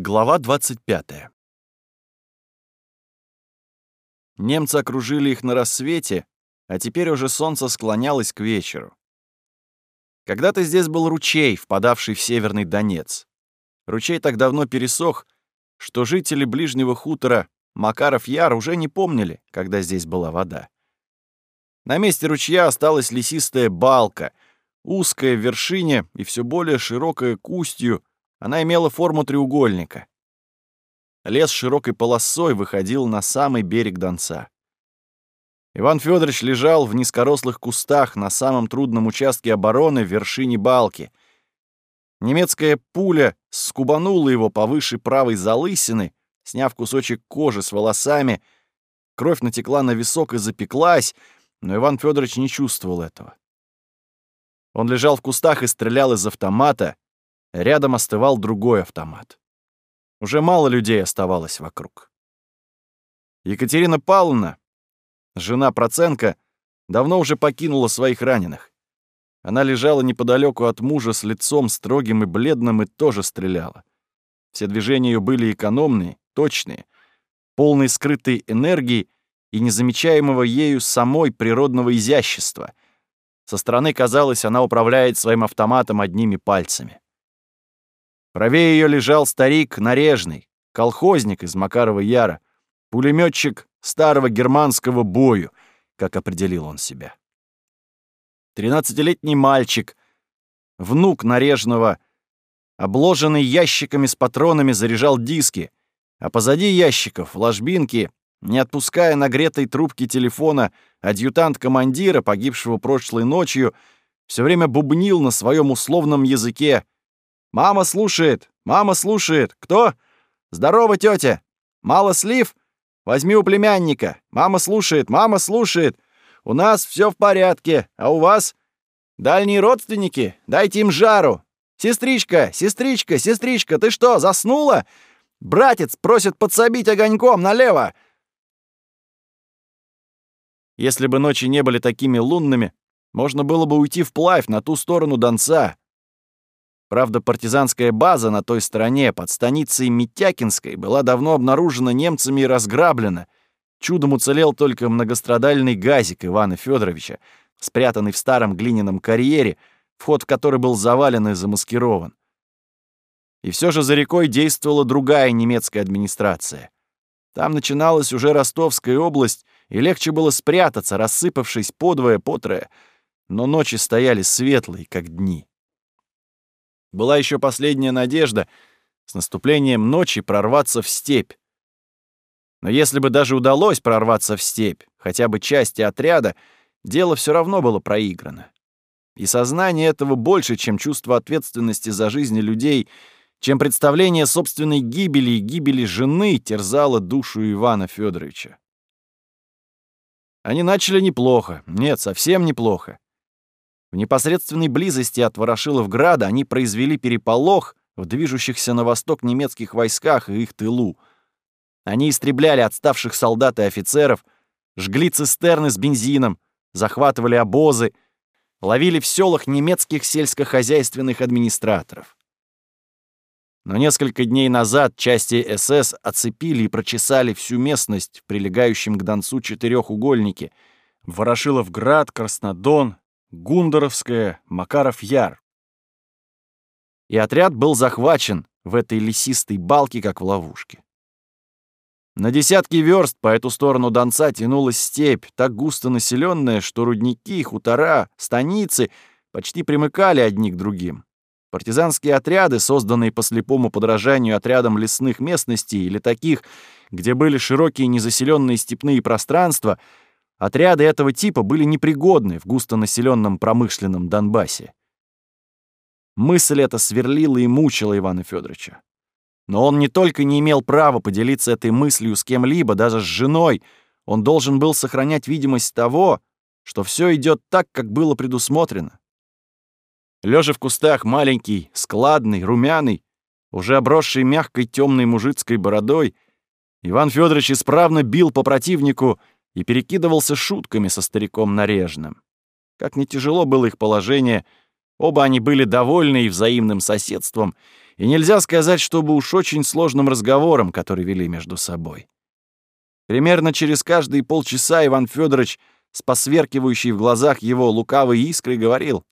Глава 25. Немцы окружили их на рассвете, а теперь уже солнце склонялось к вечеру. Когда-то здесь был ручей, впадавший в северный Донец. Ручей так давно пересох, что жители ближнего хутора Макаров-Яр уже не помнили, когда здесь была вода. На месте ручья осталась лесистая балка, узкая в вершине и все более широкая кустью, она имела форму треугольника. Лес широкой полосой выходил на самый берег Донца. Иван Федорович лежал в низкорослых кустах на самом трудном участке обороны в вершине балки. Немецкая пуля скубанула его повыше правой залысины, сняв кусочек кожи с волосами. Кровь натекла на висок и запеклась, но Иван Федорович не чувствовал этого. Он лежал в кустах и стрелял из автомата, Рядом остывал другой автомат. Уже мало людей оставалось вокруг. Екатерина Павловна, жена Проценко, давно уже покинула своих раненых. Она лежала неподалеку от мужа с лицом строгим и бледным и тоже стреляла. Все движения ее были экономные, точные, полные скрытой энергии и незамечаемого ею самой природного изящества. Со стороны казалось, она управляет своим автоматом одними пальцами. Правее ее лежал старик Нарежный, колхозник из Макарова Яра, пулеметчик старого германского бою, как определил он себя. Тринадцатилетний мальчик, внук Нарежного, обложенный ящиками с патронами, заряжал диски, а позади ящиков — ложбинки, не отпуская нагретой трубки телефона, адъютант командира, погибшего прошлой ночью, все время бубнил на своем условном языке — Мама слушает! Мама слушает! Кто? Здорово, тетя! Мало слив? Возьми у племянника. Мама слушает! Мама слушает! У нас все в порядке, а у вас? Дальние родственники? Дайте им жару! Сестричка! Сестричка! Сестричка! Ты что, заснула? Братец просит подсобить огоньком налево!» Если бы ночи не были такими лунными, можно было бы уйти вплавь на ту сторону Донца, Правда, партизанская база на той стороне, под станицей Митякинской, была давно обнаружена немцами и разграблена. Чудом уцелел только многострадальный газик Ивана Федоровича, спрятанный в старом глиняном карьере, вход в который был завален и замаскирован. И все же за рекой действовала другая немецкая администрация. Там начиналась уже Ростовская область, и легче было спрятаться, рассыпавшись подвое-потрое, но ночи стояли светлые, как дни. Была еще последняя надежда с наступлением ночи прорваться в степь. Но если бы даже удалось прорваться в степь, хотя бы части отряда, дело все равно было проиграно. И сознание этого больше, чем чувство ответственности за жизни людей, чем представление собственной гибели и гибели жены терзало душу Ивана Федоровича. Они начали неплохо. Нет, совсем неплохо. В непосредственной близости от Ворошиловграда они произвели переполох в движущихся на восток немецких войсках и их тылу. Они истребляли отставших солдат и офицеров, жгли цистерны с бензином, захватывали обозы, ловили в селах немецких сельскохозяйственных администраторов. Но несколько дней назад части СС оцепили и прочесали всю местность в прилегающем к Донцу четырехугольнике — Ворошиловград, Краснодон, Гундоровская, Макаров-Яр. И отряд был захвачен в этой лесистой балке, как в ловушке. На десятки верст по эту сторону Донца тянулась степь, так густо населенная, что рудники, хутора, станицы почти примыкали одни к другим. Партизанские отряды, созданные по слепому подражанию отрядам лесных местностей или таких, где были широкие незаселенные степные пространства — Отряды этого типа были непригодны в густонаселенном промышленном Донбассе. Мысль эта сверлила и мучила Ивана Федоровича. Но он не только не имел права поделиться этой мыслью с кем-либо, даже с женой, он должен был сохранять видимость того, что все идет так, как было предусмотрено. Лежа в кустах маленький, складный, румяный, уже обросший мягкой темной мужицкой бородой, Иван Федорович исправно бил по противнику и перекидывался шутками со стариком Нарежным. Как не тяжело было их положение, оба они были довольны и взаимным соседством, и нельзя сказать, чтобы уж очень сложным разговором, который вели между собой. Примерно через каждые полчаса Иван Федорович с посверкивающей в глазах его лукавой искрой говорил.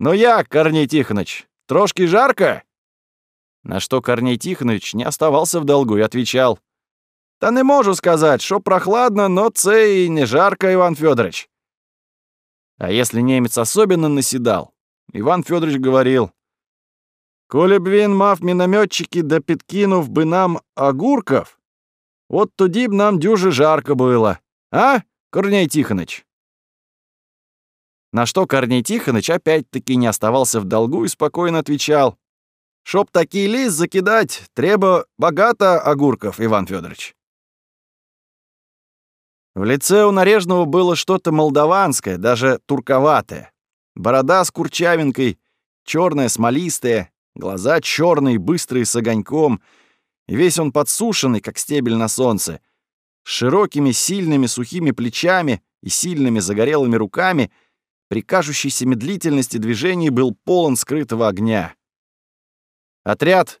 «Ну я, Корней Тихоныч, трошки жарко?» На что Корней Тихонович не оставался в долгу и отвечал. «Та не можу сказать, что прохладно, но це и не жарко, Иван Федорович». А если немец особенно наседал, Иван Федорович говорил. «Коли б він мав мінометчики да підкинув би нам огурков, вот тоді б нам дюже жарко было. А, Корней Тихоныч?» На что Корней Тихоныч опять-таки не оставался в долгу и спокойно отвечал. «Чтоб такие лист закидать, треба богато огурков, Иван Федорович. В лице у Нарежного было что-то молдаванское, даже турковатое. Борода с курчавинкой, черная, смолистая, глаза черные, быстрые, с огоньком. Весь он подсушенный, как стебель на солнце, с широкими, сильными, сухими плечами и сильными загорелыми руками — при кажущейся медлительности движений был полон скрытого огня. Отряд,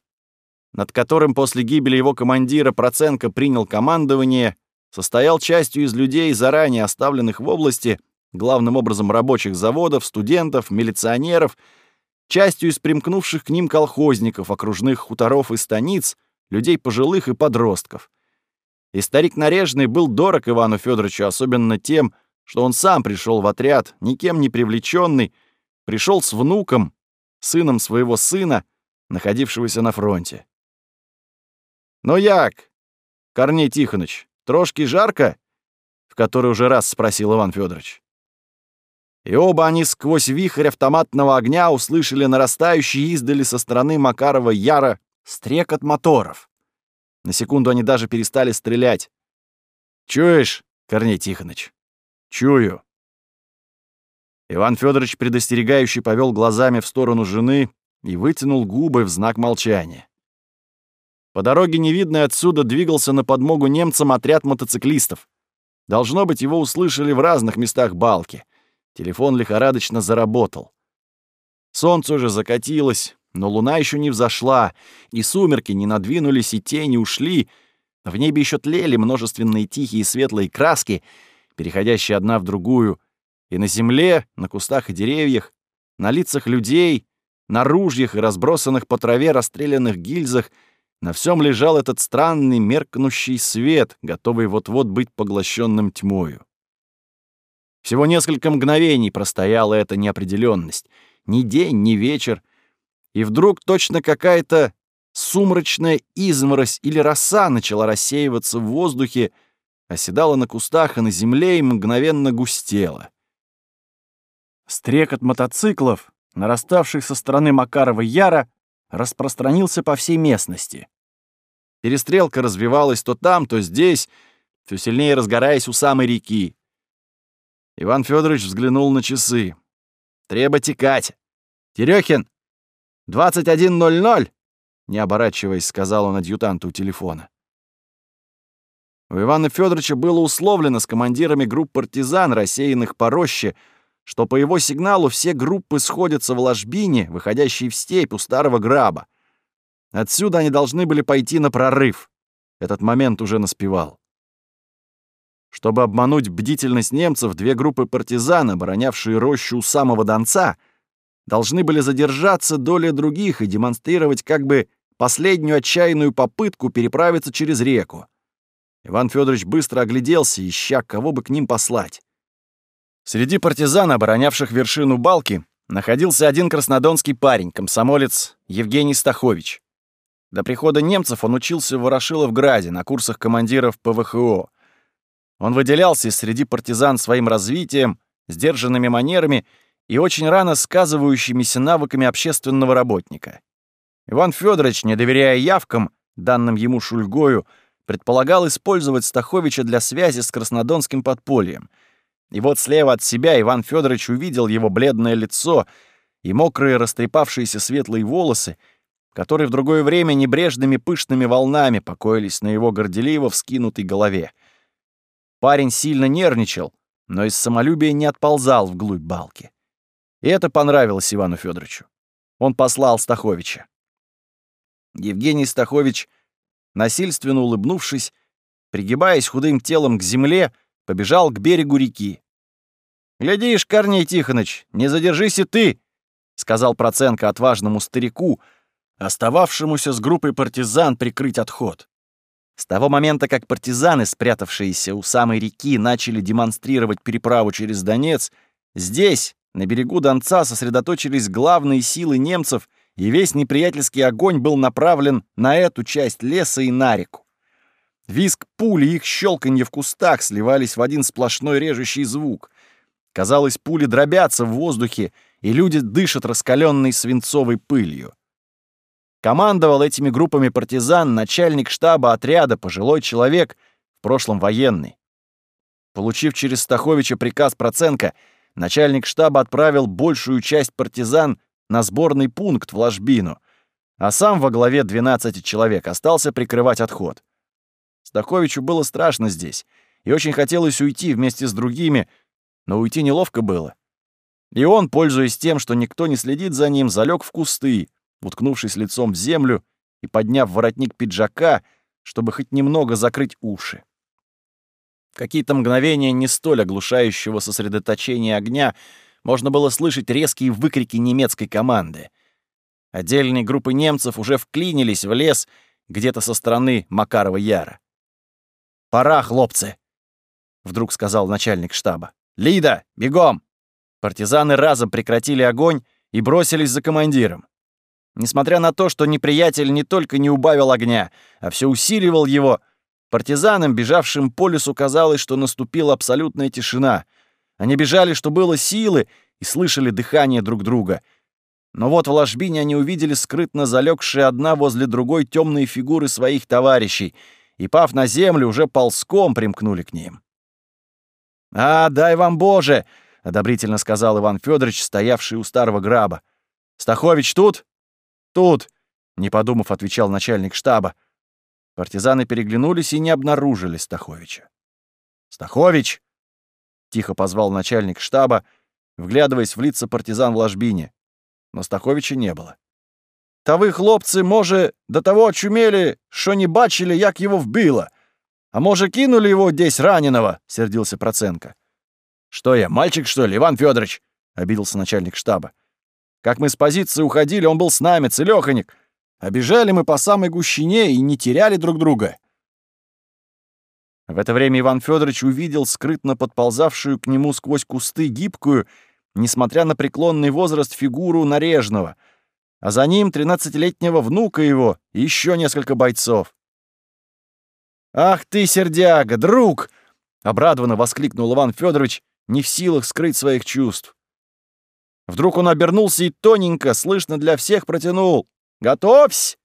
над которым после гибели его командира Проценко принял командование, состоял частью из людей, заранее оставленных в области, главным образом рабочих заводов, студентов, милиционеров, частью из примкнувших к ним колхозников, окружных хуторов и станиц, людей пожилых и подростков. И старик Нарежный был дорог Ивану Федоровичу, особенно тем, что он сам пришел в отряд, никем не привлеченный, пришел с внуком, сыном своего сына, находившегося на фронте. «Ну як, Корней Тихоныч, трошки жарко?» — в который уже раз спросил Иван Федорович. И оба они сквозь вихрь автоматного огня услышали нарастающий издали со стороны Макарова Яра стрекот моторов. На секунду они даже перестали стрелять. «Чуешь, Корней Тихоныч?» Чую. Иван Федорович предостерегающе повел глазами в сторону жены и вытянул губы в знак молчания. По дороге, невидной отсюда, двигался на подмогу немцам отряд мотоциклистов. Должно быть, его услышали в разных местах балки. Телефон лихорадочно заработал. Солнце уже закатилось, но луна еще не взошла, и сумерки не надвинулись, и тени ушли. В небе еще тлели множественные тихие светлые краски — переходящие одна в другую, и на земле, на кустах и деревьях, на лицах людей, на ружьях и разбросанных по траве расстрелянных гильзах на всем лежал этот странный меркнущий свет, готовый вот-вот быть поглощенным тьмою. Всего несколько мгновений простояла эта неопределенность, ни день, ни вечер, и вдруг точно какая-то сумрачная изморозь или роса начала рассеиваться в воздухе, оседала на кустах и на земле и мгновенно густела. Стрекот мотоциклов, нараставших со стороны Макарова Яра, распространился по всей местности. Перестрелка развивалась то там, то здесь, все сильнее разгораясь у самой реки. Иван Федорович взглянул на часы. «Треба текать! Терехин! 21.00!» Не оборачиваясь, сказал он адъютанту у телефона. У Ивана Федоровича было условлено с командирами групп партизан, рассеянных по роще, что по его сигналу все группы сходятся в ложбине, выходящей в степь у старого граба. Отсюда они должны были пойти на прорыв. Этот момент уже наспевал. Чтобы обмануть бдительность немцев, две группы партизан, оборонявшие рощу у самого Донца, должны были задержаться доля других и демонстрировать как бы последнюю отчаянную попытку переправиться через реку. Иван Федорович быстро огляделся, ища, кого бы к ним послать. Среди партизан, оборонявших вершину балки, находился один краснодонский парень, комсомолец Евгений Стахович. До прихода немцев он учился в Ворошиловграде на курсах командиров ПВХО. Он выделялся среди партизан своим развитием, сдержанными манерами и очень рано сказывающимися навыками общественного работника. Иван Федорович, не доверяя явкам, данным ему Шульгою, предполагал использовать Стаховича для связи с краснодонским подпольем. И вот слева от себя Иван Федорович увидел его бледное лицо и мокрые растрепавшиеся светлые волосы, которые в другое время небрежными пышными волнами покоились на его горделиво вскинутой голове. Парень сильно нервничал, но из самолюбия не отползал вглубь балки. И это понравилось Ивану Федоровичу. Он послал Стаховича. Евгений Стахович, насильственно улыбнувшись, пригибаясь худым телом к земле, побежал к берегу реки. «Глядишь, Корней Тихоныч, не задержись и ты!» — сказал Проценко отважному старику, остававшемуся с группой партизан прикрыть отход. С того момента, как партизаны, спрятавшиеся у самой реки, начали демонстрировать переправу через Донец, здесь, на берегу Донца, сосредоточились главные силы немцев, и весь неприятельский огонь был направлен на эту часть леса и на реку. Виск пули и их щелканье в кустах сливались в один сплошной режущий звук. Казалось, пули дробятся в воздухе, и люди дышат раскаленной свинцовой пылью. Командовал этими группами партизан начальник штаба отряда, пожилой человек, в прошлом военный. Получив через Стаховича приказ Проценко, начальник штаба отправил большую часть партизан на сборный пункт в Ложбину, а сам во главе 12 человек остался прикрывать отход. Стаховичу было страшно здесь, и очень хотелось уйти вместе с другими, но уйти неловко было. И он, пользуясь тем, что никто не следит за ним, залег в кусты, уткнувшись лицом в землю и подняв воротник пиджака, чтобы хоть немного закрыть уши. Какие-то мгновения не столь оглушающего сосредоточения огня можно было слышать резкие выкрики немецкой команды. Отдельные группы немцев уже вклинились в лес где-то со стороны Макарова Яра. «Пора, хлопцы!» — вдруг сказал начальник штаба. «Лида, бегом!» Партизаны разом прекратили огонь и бросились за командиром. Несмотря на то, что неприятель не только не убавил огня, а все усиливал его, партизанам, бежавшим по лесу, казалось, что наступила абсолютная тишина. Они бежали, что было силы, и слышали дыхание друг друга. Но вот в ложбине они увидели скрытно залегшие одна возле другой темные фигуры своих товарищей, и, пав на землю, уже ползком примкнули к ним. «А, дай вам Боже!» — одобрительно сказал Иван Федорович, стоявший у старого граба. «Стахович тут?» «Тут», — не подумав, отвечал начальник штаба. Партизаны переглянулись и не обнаружили Стаховича. «Стахович!» — тихо позвал начальник штаба, вглядываясь в лица партизан в ложбине. Но Стаховича не было. «Та вы, хлопцы, може, до того очумели, що не бачили, як его вбило. А може, кинули его здесь раненого?» — сердился Проценко. «Что я, мальчик, что ли, Иван Федорович? обиделся начальник штаба. Как мы с позиции уходили, он был с нами, целёхонек. Обежали мы по самой гущине и не теряли друг друга. В это время Иван Федорович увидел скрытно подползавшую к нему сквозь кусты гибкую, несмотря на преклонный возраст, фигуру нарежного, а за ним тринадцатилетнего внука его и еще несколько бойцов. «Ах ты, сердяга, друг!» — обрадованно воскликнул Иван Федорович, не в силах скрыть своих чувств. Вдруг он обернулся и тоненько, слышно для всех, протянул. «Готовься!»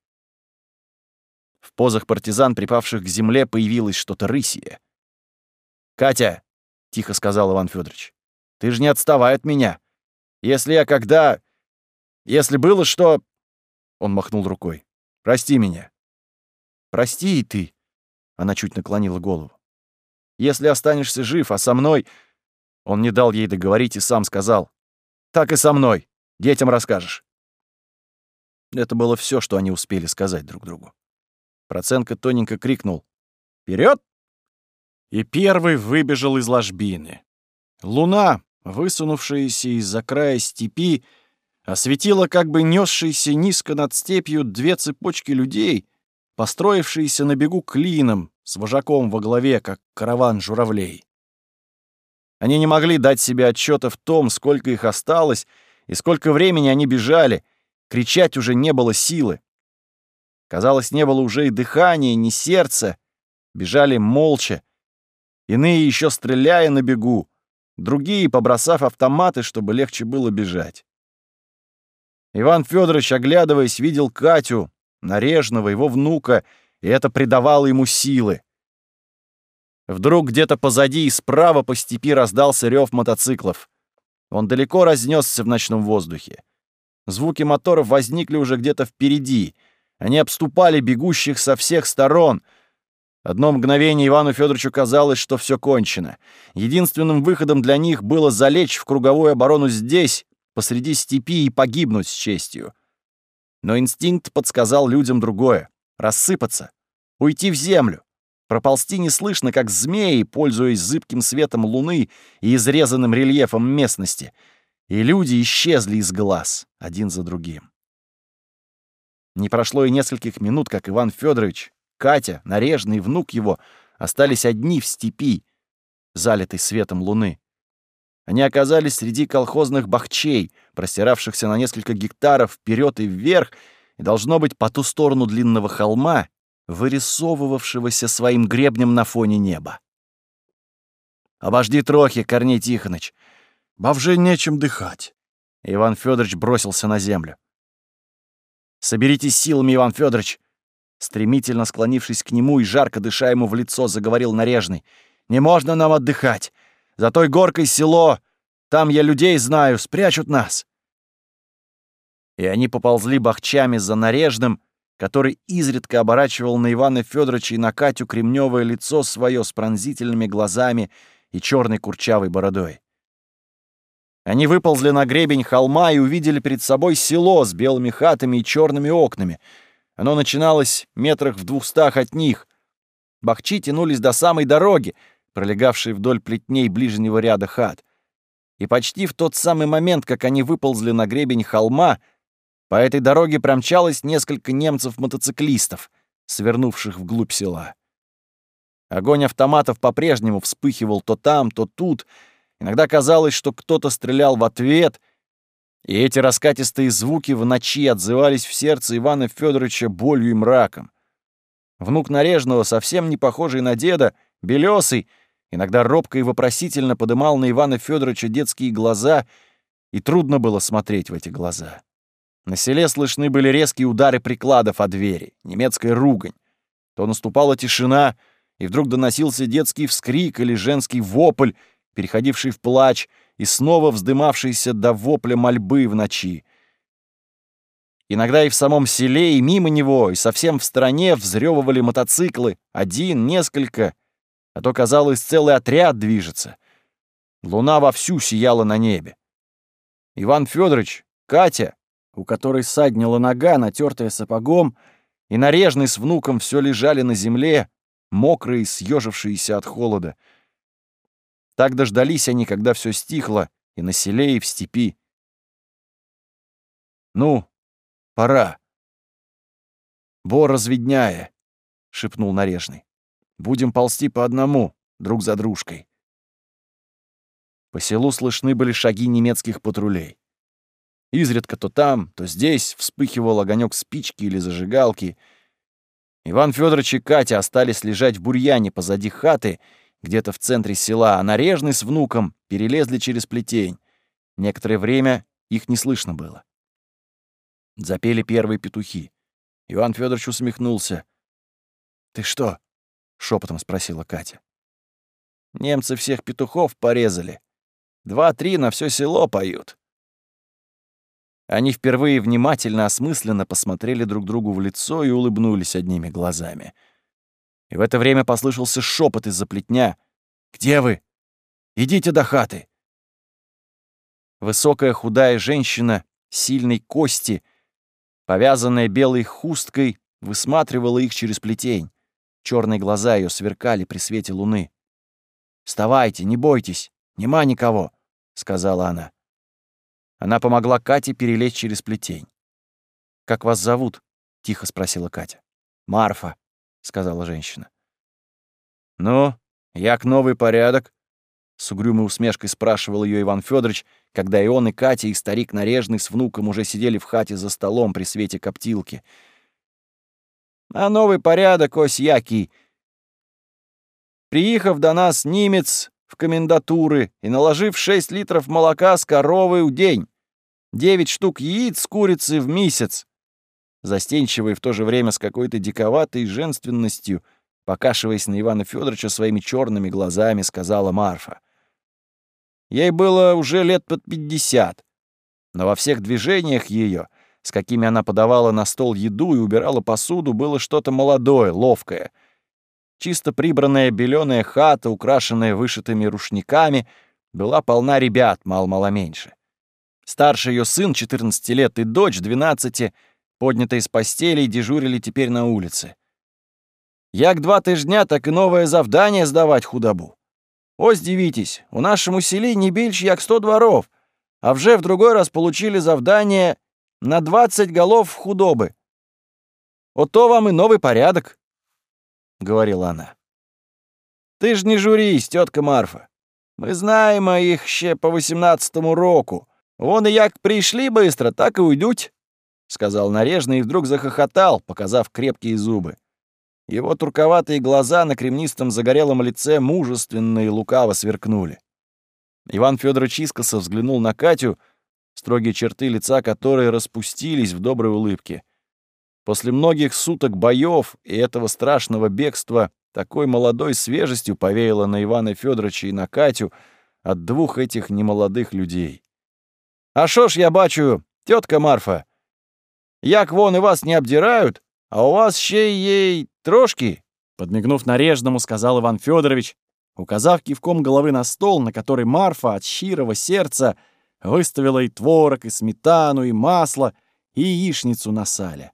В позах партизан, припавших к земле, появилось что-то рысье. «Катя!» — тихо сказал Иван Федорович. «Ты же не отставай от меня. Если я когда... Если было что...» Он махнул рукой. «Прости меня». «Прости и ты», — она чуть наклонила голову. «Если останешься жив, а со мной...» Он не дал ей договорить и сам сказал. Так и со мной. Детям расскажешь». Это было все, что они успели сказать друг другу. Проценко тоненько крикнул «Вперед!» И первый выбежал из ложбины. Луна, высунувшаяся из-за края степи, осветила как бы несшиеся низко над степью две цепочки людей, построившиеся на бегу клином, с вожаком во главе, как караван журавлей. Они не могли дать себе отчета в том, сколько их осталось и сколько времени они бежали. Кричать уже не было силы. Казалось, не было уже и дыхания, ни сердца. Бежали молча. Иные еще стреляя на бегу, другие побросав автоматы, чтобы легче было бежать. Иван Федорович, оглядываясь, видел Катю, нарежного его внука, и это придавало ему силы. Вдруг где-то позади и справа по степи раздался рев мотоциклов. Он далеко разнесся в ночном воздухе. Звуки моторов возникли уже где-то впереди. Они обступали бегущих со всех сторон. Одно мгновение Ивану Федоровичу казалось, что все кончено. Единственным выходом для них было залечь в круговую оборону здесь, посреди степи, и погибнуть с честью. Но инстинкт подсказал людям другое — рассыпаться, уйти в землю, проползти неслышно, как змеи, пользуясь зыбким светом луны и изрезанным рельефом местности. И люди исчезли из глаз один за другим. Не прошло и нескольких минут, как Иван Федорович, Катя, нарежный внук его остались одни в степи, залитой светом луны. Они оказались среди колхозных бахчей, простиравшихся на несколько гектаров вперед и вверх, и, должно быть, по ту сторону длинного холма, вырисовывавшегося своим гребнем на фоне неба. «Обожди трохи, Корней Тихоныч. Бавже нечем дыхать». Иван Федорович бросился на землю. «Соберитесь силами, Иван Федорович. Стремительно склонившись к нему и жарко дыша ему в лицо, заговорил нарежный. «Не можно нам отдыхать. За той горкой село. Там я людей знаю, спрячут нас». И они поползли бахчами за нарежным, который изредка оборачивал на Ивана Федоровича и на Катю кремневое лицо свое с пронзительными глазами и черной курчавой бородой. Они выползли на гребень холма и увидели перед собой село с белыми хатами и черными окнами — оно начиналось метрах в двухстах от них. Бахчи тянулись до самой дороги, пролегавшей вдоль плетней ближнего ряда хат. И почти в тот самый момент, как они выползли на гребень холма, по этой дороге промчалось несколько немцев-мотоциклистов, свернувших вглубь села. Огонь автоматов по-прежнему вспыхивал то там, то тут. Иногда казалось, что кто-то стрелял в ответ — и эти раскатистые звуки в ночи отзывались в сердце Ивана Федоровича болью и мраком. Внук Нарежного, совсем не похожий на деда, белесый, иногда робко и вопросительно подымал на Ивана Федоровича детские глаза, и трудно было смотреть в эти глаза. На селе слышны были резкие удары прикладов о двери, немецкая ругань. То наступала тишина, и вдруг доносился детский вскрик или женский вопль, переходивший в плач — и снова вздымавшийся до вопля мольбы в ночи. Иногда и в самом селе, и мимо него, и совсем в стороне взрёвывали мотоциклы, один, несколько, а то, казалось, целый отряд движется. Луна вовсю сияла на небе. Иван Федорович, Катя, у которой саднила нога, натертая сапогом, и нарежный с внуком все лежали на земле, мокрые, съежившиеся от холода — так дождались они, когда все стихло и на селе, и в степи. «Ну, пора». «Бо разведняя», — шепнул Нарежный. «Будем ползти по одному, друг за дружкой». По селу слышны были шаги немецких патрулей. Изредка то там, то здесь вспыхивал огонек спички или зажигалки. Иван Федорович и Катя остались лежать в бурьяне позади хаты — где-то в центре села, а нарежный с внуком перелезли через плетень. Некоторое время их не слышно было. Запели первые петухи. Иван Федорович усмехнулся. «Ты что?» — шепотом спросила Катя. «Немцы всех петухов порезали. Два-три на все село поют». Они впервые внимательно, осмысленно посмотрели друг другу в лицо и улыбнулись одними глазами — и в это время послышался шепот из-за плетня. «Где вы? Идите до хаты!» Высокая худая женщина сильной кости, повязанная белой хусткой, высматривала их через плетень. Черные глаза ее сверкали при свете луны. «Вставайте, не бойтесь, нема никого», — сказала она. Она помогла Кате перелезть через плетень. «Как вас зовут?» — тихо спросила Катя. «Марфа», — сказала женщина. «Ну, як новый порядок?» С угрюмой усмешкой спрашивал ее Иван Федорович, когда и он, и Катя, и старик Нарежный с внуком уже сидели в хате за столом при свете коптилки. «А новый порядок, ось який. Приехав до нас немец в комендатуры и наложив 6 литров молока с коровы в день, 9 штук яиц с курицы в месяц, застенчиво и в то же время с какой-то диковатой женственностью, покашиваясь на Ивана Федоровича своими черными глазами, сказала Марфа. Ей было уже лет под пятьдесят, но во всех движениях ее, с какими она подавала на стол еду и убирала посуду, было что-то молодое, ловкое. Чисто прибранная беленая хата, украшенная вышитыми рушниками, была полна ребят, мало-мало меньше. Старший ее сын, 14 лет, и дочь, 12, поднятые с постелей, дежурили теперь на улице. Як два тижня, так і нове завдання здавать худобу. Ось дивитесь, у нашому селі не більш як 100 дворов, а вже в другой раз получили завдание на 20 голов худобы. Ото вам и новый порядок, — говорила она. Ты ж не журись, тетка Марфа. Мы знаем их ще по 18-му року. Вон и як пришли быстро, так и уйдуть, — сказал нарежный и вдруг захохотал, показав крепкие зубы. Его турковатые глаза на кремнистом загорелом лице мужественно и лукаво сверкнули. Иван Федорович искоса взглянул на Катю, строгие черты лица которой распустились в доброй улыбке. После многих суток боев и этого страшного бегства такой молодой свежестью повеяло на Ивана Федоровича и на Катю от двух этих немолодых людей. «А шо ж я бачу, тетка Марфа, як вон и вас не обдирают, а у вас ще ей трошки?» Подмигнув нарежному, сказал Иван Федорович, указав кивком головы на стол, на который Марфа от щирого сердца выставила и творог, и сметану, и масло, и яичницу на сале.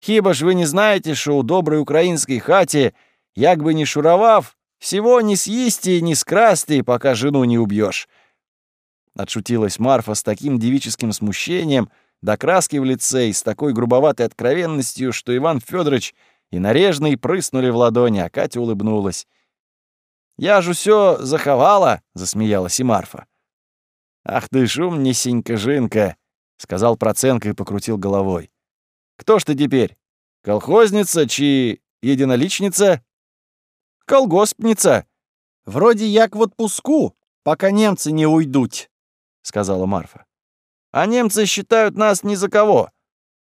Хіба ж ви не знаєте, що у добрій українській хаті, як би не шуровав, всего не съести, не скрасти, пока жену не убьешь. Отшутилась Марфа с таким девическим смущением, до краски в лице и с такой грубоватой откровенностью, что Иван Федорович и нарежный прыснули в ладони, а Катя улыбнулась. «Я ж усё заховала», — засмеялась и Марфа. «Ах ты ж умнесенька, Жинка», — сказал Проценко и покрутил головой. Кто ж ты теперь? Колхозница чи единоличница? Колгоспница. Вроде як в отпуску, пока немцы не уйдут, сказала Марфа. А немцы считают нас ни за кого.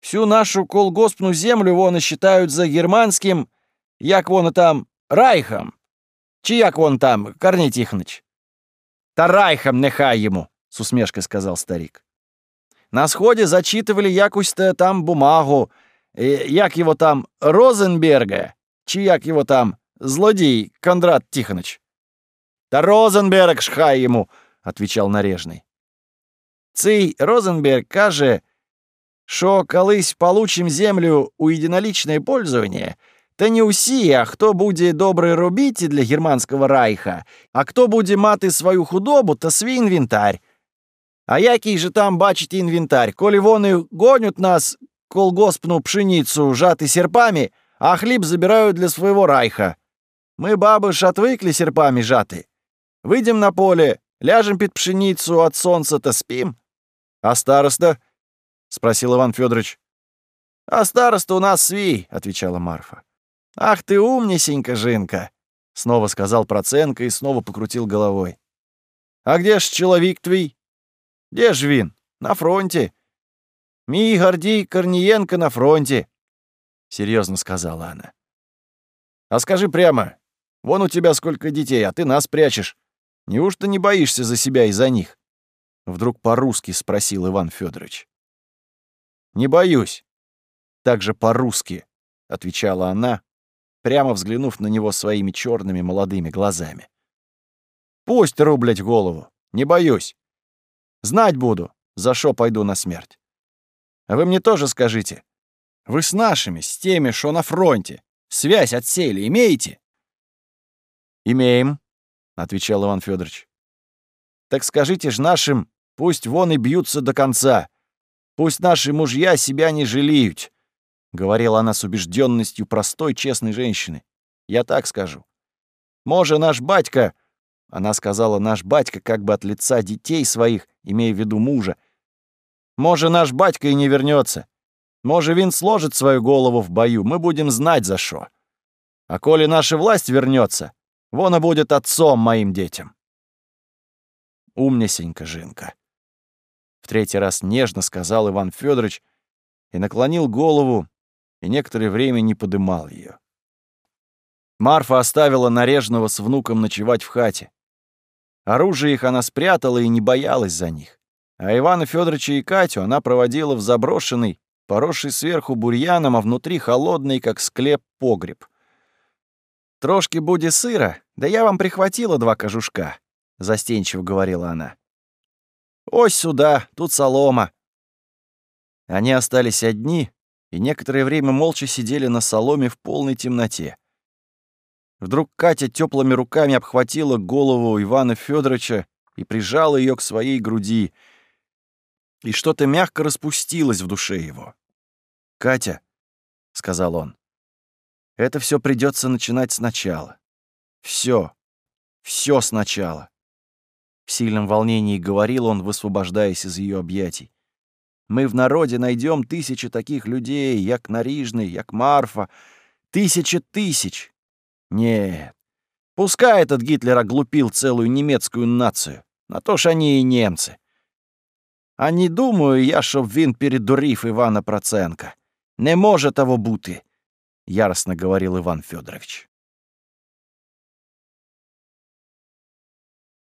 Всю нашу колгоспную землю вон и считают за германским, як вон и там, райхом. Чи як вон там, Корней Тихоныч? Та райхом нехай ему, с усмешкой сказал старик. На сходе зачитывали якусь-то там бумагу, як его там Розенберга, чи як его там злодей Кондрат Тихонович. «Та Розенберг шхай ему», — отвечал нарежный. Цей Розенберг каже, що колись получим землю у єдинолічне пользование, та не усі, а хто буде добре робити для германського райха, а хто буде мати свою худобу та свій інвентар, а який же там, бачите, інвентарь? Коли вони гонят нас, колгоспну пшеницу, жати серпами, а хліб забирают для своего райха. Мы, бабы, ж отвыкли серпами жаты. Выйдем на поле, ляжем під пшеницу от солнца-то спим. А староста? — спросил Иван Федорович. А староста у нас свій, — отвечала Марфа. Ах ты умнесенька, Жинка, — снова сказал Проценко и снова покрутил головой. А где ж человек твой? Де ж він? На фронті. Мій Гордій Корнієнко на фронте, серьезно сказала она. А скажи прямо, вон у тебя сколько детей, а ты нас прячешь. Неужто не боишься за себя и за них? Вдруг по-русски спросил Иван Федорович. Не боюсь. Также по-русски, отвечала она, прямо взглянув на него своими черными молодыми глазами. Пусть рублять голову, не боюсь. Знать буду, за что пойду на смерть. А вы мне тоже скажите. Вы с нашими, с теми, что на фронте, связь отсели имеете? Имеем, отвечал Иван Федорович. Так скажите ж нашим, пусть вон и бьются до конца. Пусть наши мужья себя не жалеют, говорила она с убежденностью простой, честной женщины. Я так скажу. Може, наш батька она сказала «наш батька» как бы от лица детей своих, имея в виду мужа. «Може, наш батька и не вернется. Може, він сложит свою голову в бою, мы будем знать за что. А коли наша власть вернется, вон и будет отцом моим детям». Умнесенька Жинка. В третий раз нежно сказал Иван Федорович и наклонил голову, и некоторое время не подымал ее. Марфа оставила нарежного с внуком ночевать в хате. Оружие их она спрятала и не боялась за них. А Ивана Федоровича и Катю она проводила в заброшенный, поросший сверху бурьяном, а внутри холодный, как склеп, погреб. «Трошки буде сыра, да я вам прихватила два кожушка», — застенчиво говорила она. «Ось сюда, тут солома». Они остались одни и некоторое время молча сидели на соломе в полной темноте. Вдруг Катя теплыми руками обхватила голову Ивана Федоровича и прижала ее к своей груди, и что-то мягко распустилось в душе его. «Катя», — сказал он, — «это все придется начинать сначала. Все, все сначала». В сильном волнении говорил он, высвобождаясь из ее объятий. Мы в народе найдем тысячи таких людей, як Нарижный, як Марфа. Тысячи тысяч. Нет. Пускай этот Гитлер оглупил целую немецкую нацию. На то ж они и немцы. А не думаю я, щоб він передурив Ивана Проценко. Не може того бути, яростно говорил Иван Федорович.